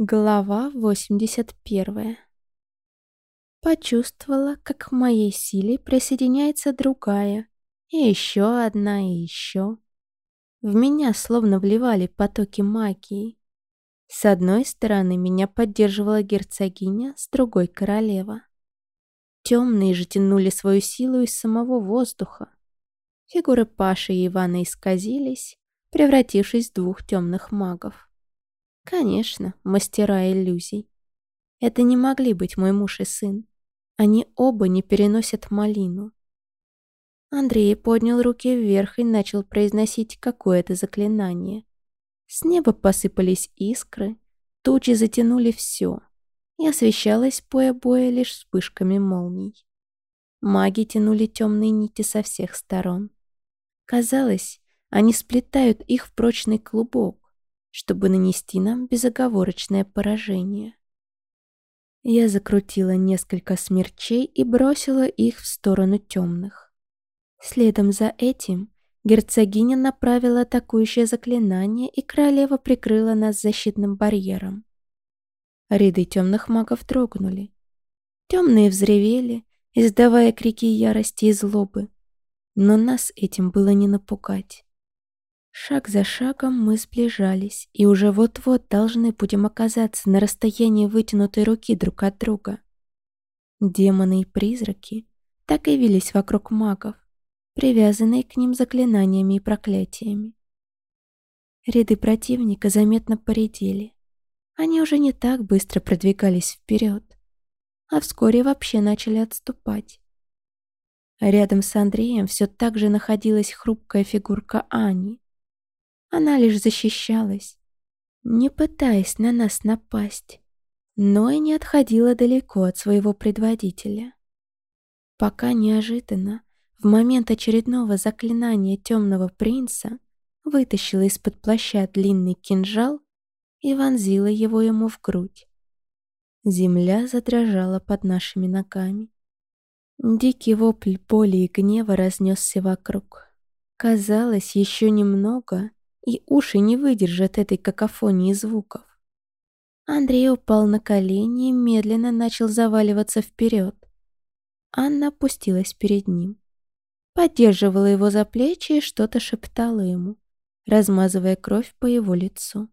Глава 81. Почувствовала, как к моей силе присоединяется другая, и еще одна, и еще. В меня словно вливали потоки магии. С одной стороны меня поддерживала герцогиня, с другой — королева. Темные же тянули свою силу из самого воздуха. Фигуры Паши и Ивана исказились, превратившись в двух темных магов. Конечно, мастера иллюзий. Это не могли быть мой муж и сын. Они оба не переносят малину. Андрей поднял руки вверх и начал произносить какое-то заклинание. С неба посыпались искры, тучи затянули все, и освещалось боя-боя лишь вспышками молний. Маги тянули темные нити со всех сторон. Казалось, они сплетают их в прочный клубок, чтобы нанести нам безоговорочное поражение. Я закрутила несколько смерчей и бросила их в сторону темных. Следом за этим герцогиня направила атакующее заклинание, и королева прикрыла нас защитным барьером. Ряды темных магов дрогнули. Темные взревели, издавая крики ярости и злобы. Но нас этим было не напугать. Шаг за шагом мы сближались, и уже вот-вот должны будем оказаться на расстоянии вытянутой руки друг от друга. Демоны и призраки так и вились вокруг магов, привязанные к ним заклинаниями и проклятиями. Ряды противника заметно поредели. Они уже не так быстро продвигались вперед, а вскоре вообще начали отступать. Рядом с Андреем все так же находилась хрупкая фигурка Ани, она лишь защищалась, не пытаясь на нас напасть, но и не отходила далеко от своего предводителя. Пока неожиданно, в момент очередного заклинания темного принца, вытащила из-под плаща длинный кинжал и вонзила его ему в грудь. Земля задрожала под нашими ногами. Дикий вопль боли и гнева разнесся вокруг. Казалось, еще немного, и уши не выдержат этой какофонии звуков. Андрей упал на колени и медленно начал заваливаться вперед. Анна опустилась перед ним. Поддерживала его за плечи и что-то шептала ему, размазывая кровь по его лицу.